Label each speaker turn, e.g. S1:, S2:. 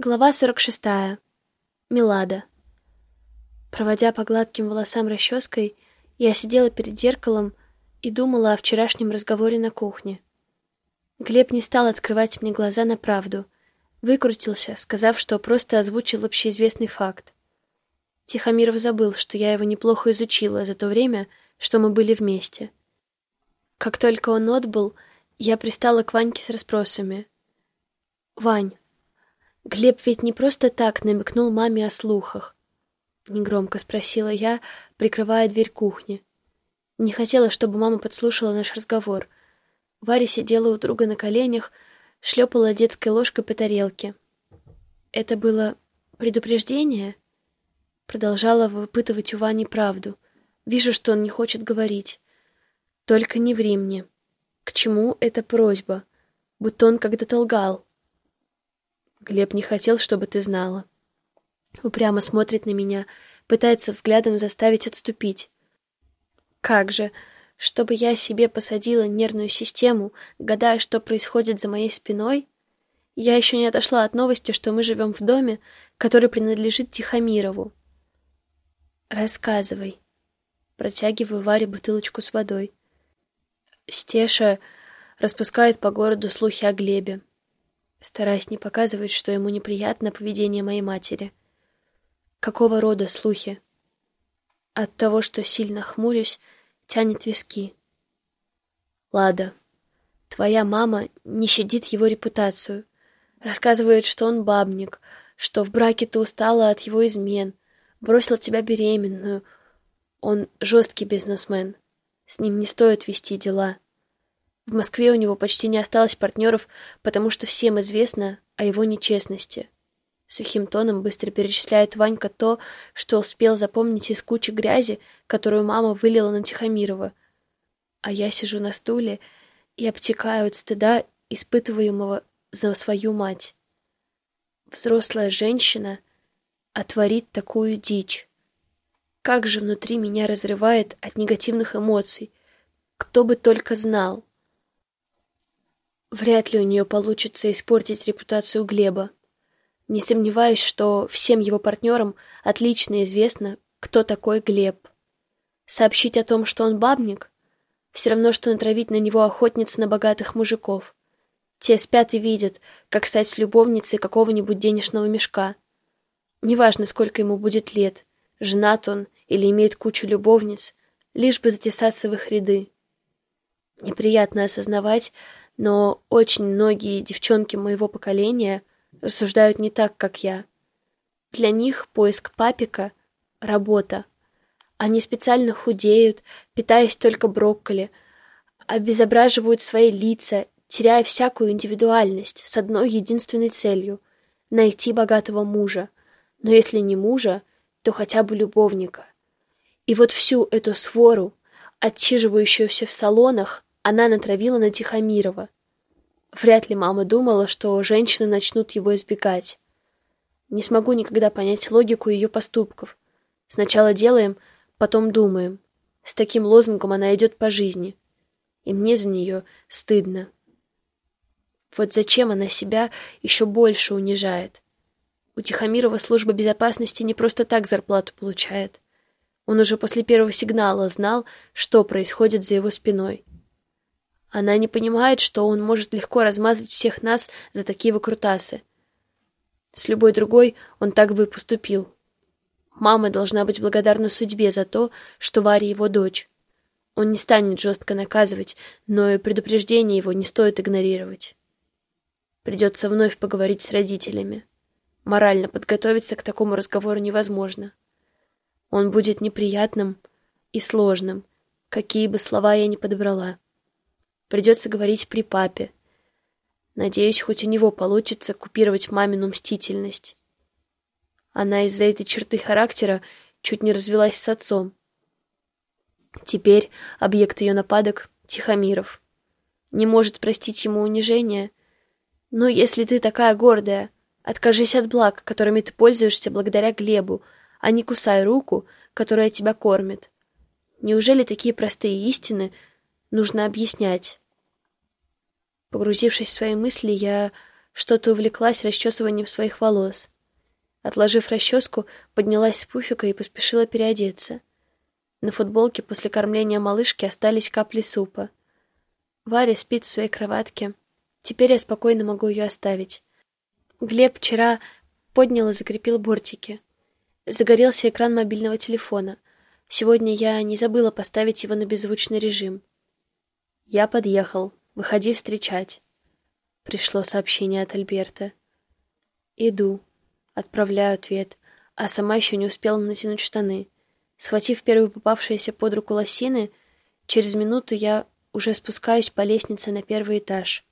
S1: Глава 46. Милада. Проводя по гладким волосам расческой, я сидела перед зеркалом и думала о вчерашнем разговоре на кухне. Глеб не стал открывать мне глаза на правду. Выкрутился, сказав, что просто озвучил общеизвестный факт. Тихомиров забыл, что я его неплохо изучила за то время, что мы были вместе. Как только он отбыл, я пристала к Ваньке с расспросами. «Вань, Глеб ведь не просто так намекнул маме о слухах. Негромко спросила я, прикрывая дверь кухни. Не хотела, чтобы мама подслушала наш разговор. Варя сидела у друга на коленях, шлепала детской ложкой по тарелке. Это было предупреждение? Продолжала выпытывать у Вани правду. Вижу, что он не хочет говорить. Только не ври мне. К чему эта просьба? Будто он когда-то лгал. Глеб не хотел, чтобы ты знала. Упрямо смотрит на меня, пытается взглядом заставить отступить. Как же, чтобы я себе посадила нервную систему, гадая, что происходит за моей спиной? Я еще не отошла от новости, что мы живем в доме, который принадлежит Тихомирову. Рассказывай. Протягиваю Варе бутылочку с водой. Стеша распускает по городу слухи о Глебе стараясь не показывать, что ему неприятно поведение моей матери. Какого рода слухи? От того, что сильно хмурюсь, тянет виски. Лада, твоя мама не щадит его репутацию. Рассказывает, что он бабник, что в браке ты устала от его измен, бросил тебя беременную. Он жесткий бизнесмен. С ним не стоит вести дела. В Москве у него почти не осталось партнеров, потому что всем известно о его нечестности. Сухим тоном быстро перечисляет Ванька то, что успел запомнить из кучи грязи, которую мама вылила на Тихомирова. А я сижу на стуле и обтекаю от стыда, испытываемого за свою мать. Взрослая женщина отворит такую дичь. Как же внутри меня разрывает от негативных эмоций. Кто бы только знал. Вряд ли у нее получится испортить репутацию Глеба. Не сомневаюсь, что всем его партнерам отлично известно, кто такой Глеб. Сообщить о том, что он бабник, все равно, что натравить на него охотниц на богатых мужиков. Те спят и видят, как стать любовницей какого-нибудь денежного мешка. Неважно, сколько ему будет лет, женат он или имеет кучу любовниц, лишь бы затесаться в их ряды. Неприятно осознавать, но очень многие девчонки моего поколения рассуждают не так, как я. Для них поиск папика — работа. Они специально худеют, питаясь только брокколи, обезображивают свои лица, теряя всякую индивидуальность с одной единственной целью — найти богатого мужа. Но если не мужа, то хотя бы любовника. И вот всю эту свору, отсиживающуюся в салонах, она натравила на Тихомирова. Вряд ли мама думала, что женщины начнут его избегать. Не смогу никогда понять логику ее поступков. Сначала делаем, потом думаем. С таким лозунгом она идет по жизни. И мне за нее стыдно. Вот зачем она себя еще больше унижает? У Тихомирова служба безопасности не просто так зарплату получает. Он уже после первого сигнала знал, что происходит за его спиной. Она не понимает, что он может легко размазать всех нас за такие выкрутасы. С любой другой он так бы и поступил. Мама должна быть благодарна судьбе за то, что Варя его дочь. Он не станет жестко наказывать, но и предупреждение его не стоит игнорировать. Придется вновь поговорить с родителями. Морально подготовиться к такому разговору невозможно. Он будет неприятным и сложным, какие бы слова я ни подобрала. Придется говорить при папе. Надеюсь, хоть у него получится купировать мамину мстительность. Она из-за этой черты характера чуть не развелась с отцом. Теперь объект ее нападок — Тихомиров. Не может простить ему унижение. Но если ты такая гордая, откажись от благ, которыми ты пользуешься благодаря Глебу, а не кусай руку, которая тебя кормит. Неужели такие простые истины нужно объяснять? Погрузившись в свои мысли, я Что-то увлеклась расчесыванием своих волос. Отложив расческу, поднялась с пуфика и поспешила переодеться. На футболке после кормления малышки остались капли супа. Варя спит в своей кроватке. Теперь я спокойно могу ее оставить. Глеб вчера поднял и закрепил бортики. Загорелся экран мобильного телефона. Сегодня я не забыла поставить его на беззвучный режим. «Я подъехал. Выходи встречать». Пришло сообщение от Альберта. «Иду». Отправляю ответ, а сама еще не успела натянуть штаны. Схватив первую попавшуюся под руку лосины, через минуту я уже спускаюсь по лестнице на первый этаж.